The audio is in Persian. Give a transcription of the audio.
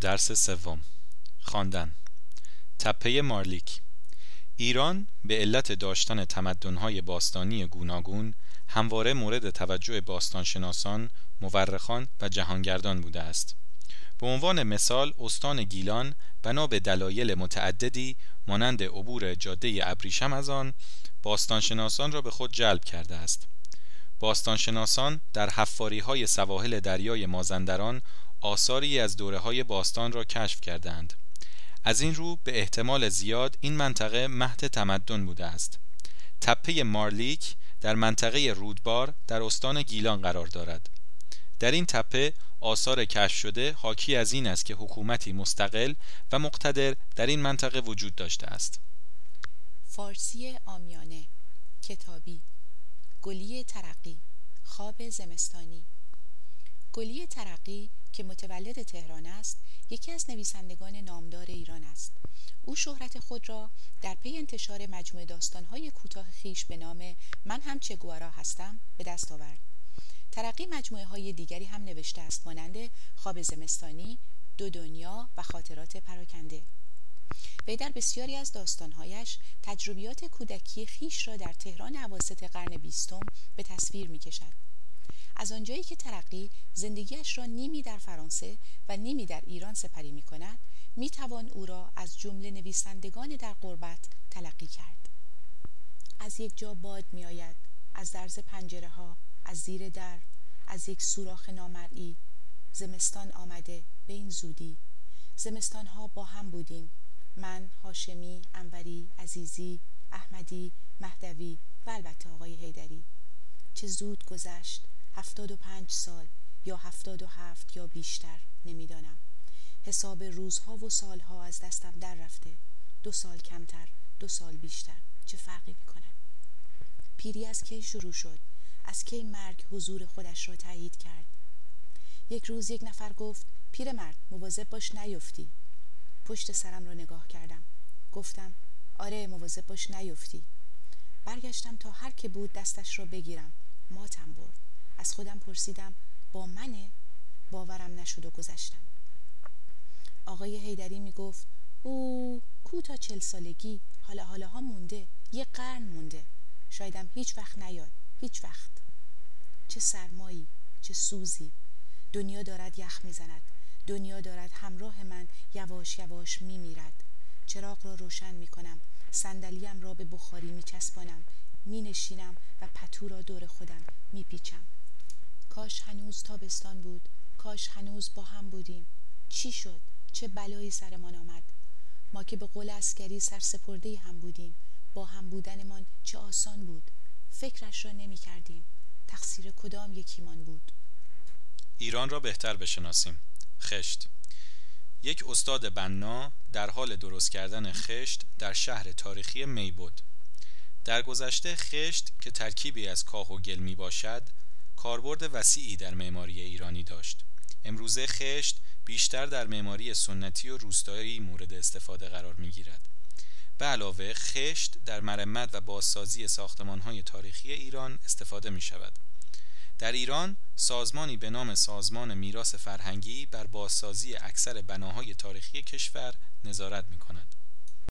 درس سوم خواندن تپه مارلیک ایران به علت داشتن تمدن‌های باستانی گوناگون همواره مورد توجه باستانشناسان، مورخان و جهانگردان بوده است. به عنوان مثال استان گیلان بنا به دلایل متعددی مانند عبور جاده ابریشم از آن باستانشناسان را به خود جلب کرده است. باستانشناسان در حفاری های سواحل دریای مازندران آثاری از دوره های باستان را کشف کردند. از این رو به احتمال زیاد این منطقه مهد تمدن بوده است. تپه مارلیک در منطقه رودبار در استان گیلان قرار دارد. در این تپه آثار کشف شده حاکی از این است که حکومتی مستقل و مقتدر در این منطقه وجود داشته است. فارسی آمیانه کتابی گلی ترقی خواب زمستانی. گلی ترقی که متولد تهران است یکی از نویسندگان نامدار ایران است. او شهرت خود را در پی انتشار مجموعه داستانهای کوتاه خیش به نام من هم چگوارا هستم به دست آورد. ترقی مجموعه های دیگری هم نوشته است مانند خواب زمستانی دو دنیا و خاطرات پراکنده وی در بسیاری از داستانهایش تجربیات کودکی خیش را در تهران عواسط قرن بیستم به تصویر می کشد. از آنجایی که ترقی زندگیش را نیمی در فرانسه و نیمی در ایران سپری می کند می توان او را از جمله نویسندگان در قربت تلقی کرد. از یک جا باد می آید از درز پنجره ها از زیر در از یک سوراخ نامرئی. زمستان آمده به این زودی. زمستان ها با هم بودیم. من هاشمی انوری عزیزی احمدی مهدوی و البته آقای هیدری چه زود گذشت. هفتاد و پنج سال یا هفتاد و هفت یا بیشتر نمی‌دانم. حساب روزها و سالها از دستم در رفته. دو سال کمتر دو سال بیشتر. چه فرقی می‌کند پیری از کی شروع شد؟ از کی مرگ حضور خودش را تایید کرد؟ یک روز یک نفر گفت پیرمرد مواظب باش نیفتی. پشت سرم را نگاه کردم. گفتم آره مواظب باش نیفتی. برگشتم تا هر که بود دستش را بگیرم. ماتم برد. از خودم پرسیدم با منه؟ باورم نشد و گذشتم. آقای هیدری می گفت او کو تا چل سالگی؟ حالا حالا ها مونده. یه قرن مونده. شایدم هیچ وقت نیاد. هیچ وقت. چه سرمایی چه سوزی. دنیا دارد یخ می‌زند. دنیا دارد همراه من یواش یواش می میرد چراغ را روشن می کنم صندلیم را به بخاری می چسبانم می نشینم و پتو را دور خودم می پیچم کاش هنوز تابستان بود کاش هنوز با هم بودیم. چی شد؟ چه بلایی سرمان آمد؟ ما که به قول اسکری سرسپرده هم بودیم با هم بودنمان چه آسان بود؟ فکرش را نمی کردیم تقصیر کدام یکیمان بود؟ ایران را بهتر بشناسیم. خشت. یک استاد بنا در حال درست کردن خشت در شهر تاریخی می بود. در گذشته خشت که ترکیبی از کاه و گل می باشد کاربرد وسیعی در معماری ایرانی داشت. امروزه خشت بیشتر در معماری سنتی و روستایی مورد استفاده قرار می گیرد. به علاوه خشت در مرمت و بازسازی ساختمان های تاریخی ایران استفاده می شود. در ایران سازمانی به نام سازمان میراث فرهنگی بر بازسازی اکثر بناهای تاریخی کشور نظارت می کند.